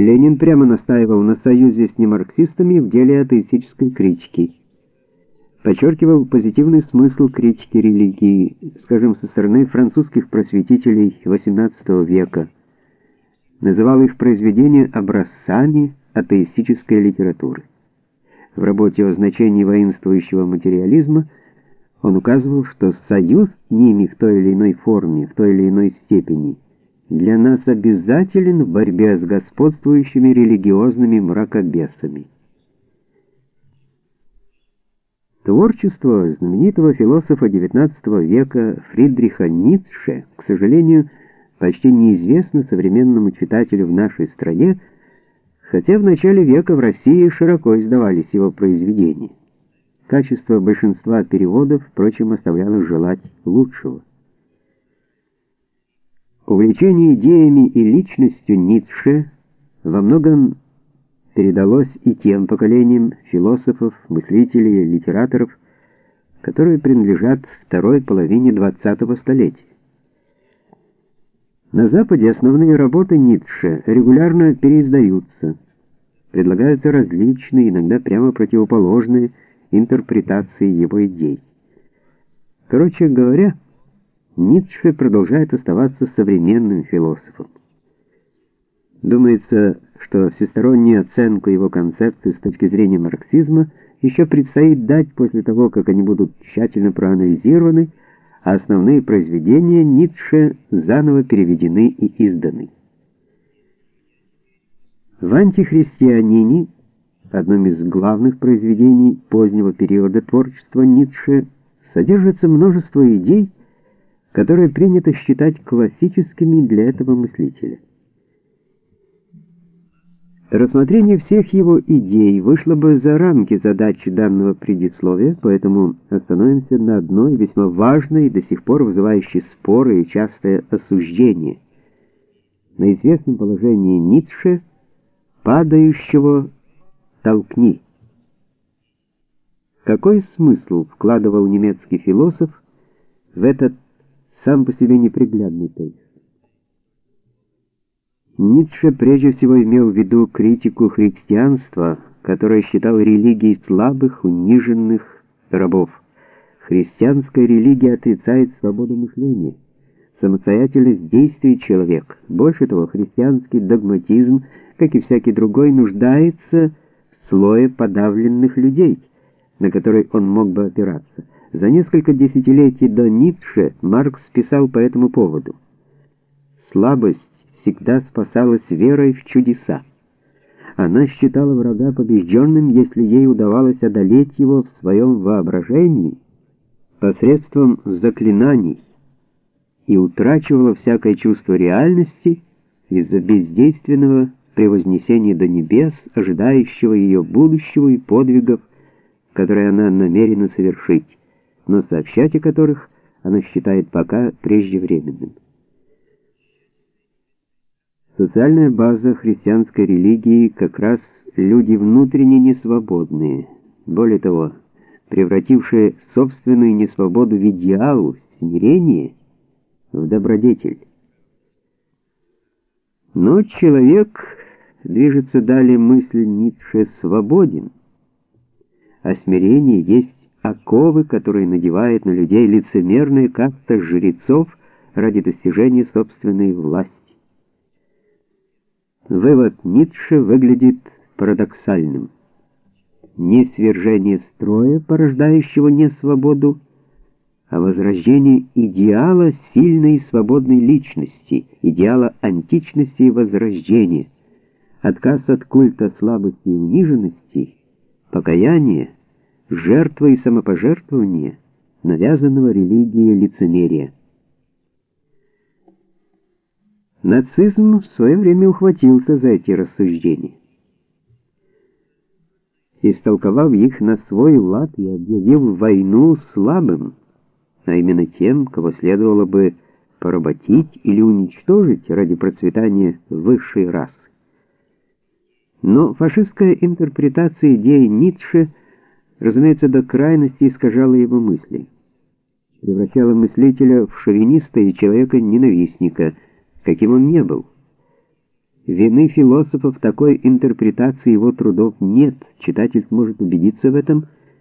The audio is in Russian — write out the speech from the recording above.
Ленин прямо настаивал на союзе с немарксистами в деле атеистической критики. Подчеркивал позитивный смысл критики религии, скажем, со стороны французских просветителей XVIII века. Называл их произведения образцами атеистической литературы. В работе о значении воинствующего материализма он указывал, что союз с ними в той или иной форме, в той или иной степени – для нас обязателен в борьбе с господствующими религиозными мракобесами. Творчество знаменитого философа XIX века Фридриха Ницше, к сожалению, почти неизвестно современному читателю в нашей стране, хотя в начале века в России широко издавались его произведения. Качество большинства переводов, впрочем, оставляло желать лучшего. Увлечение идеями и личностью Ницше во многом передалось и тем поколениям философов, мыслителей, литераторов, которые принадлежат второй половине 20-го столетия. На Западе основные работы Ницше регулярно переиздаются. Предлагаются различные, иногда прямо противоположные интерпретации его идей. Короче говоря, Ницше продолжает оставаться современным философом. Думается, что всестороннюю оценку его концепции с точки зрения марксизма еще предстоит дать после того, как они будут тщательно проанализированы, а основные произведения Ницше заново переведены и изданы. В «Антихристианине», одном из главных произведений позднего периода творчества Ницше, содержится множество идей, которые принято считать классическими для этого мыслителя. Рассмотрение всех его идей вышло бы за рамки задачи данного предисловия, поэтому остановимся на одной весьма важной, до сих пор вызывающей споры и частое осуждение, на известном положении Ницше, падающего «толкни». Какой смысл вкладывал немецкий философ в этот сам по себе неприглядный тезис. Ницше прежде всего имел в виду критику христианства, которое считал религией слабых, униженных рабов. Христианская религия отрицает свободу мышления, самостоятельность действий человека. Больше того, христианский догматизм, как и всякий другой, нуждается в слое подавленных людей, на который он мог бы опираться. За несколько десятилетий до Ницше Маркс писал по этому поводу. Слабость всегда спасалась верой в чудеса. Она считала врага побежденным, если ей удавалось одолеть его в своем воображении посредством заклинаний и утрачивала всякое чувство реальности из-за бездейственного превознесения до небес, ожидающего ее будущего и подвигов, которые она намерена совершить но сообщать о которых она считает пока преждевременным. Социальная база христианской религии как раз люди внутренне несвободные, более того, превратившие собственную несвободу в идеал, смирение, в добродетель. Но человек, движется далее мысль Ницше, свободен, а смирение есть оковы, которые надевает на людей лицемерные как-то жрецов ради достижения собственной власти. Вывод Ницше выглядит парадоксальным. Не свержение строя, порождающего несвободу, а возрождение идеала сильной и свободной личности, идеала античности и возрождения, отказ от культа слабости и униженности, покаяние — жертва и самопожертвование навязанного религии лицемерия. Нацизм в свое время ухватился за эти рассуждения. Истолковав их на свой лад и объявив войну слабым, а именно тем, кого следовало бы поработить или уничтожить ради процветания высшей расы. Но фашистская интерпретация идеи Ницше – разумеется, до крайности искажала его мысли. Превращала мыслителя в шовиниста и человека-ненавистника, каким он не был. Вины философа в такой интерпретации его трудов нет, читатель сможет убедиться в этом,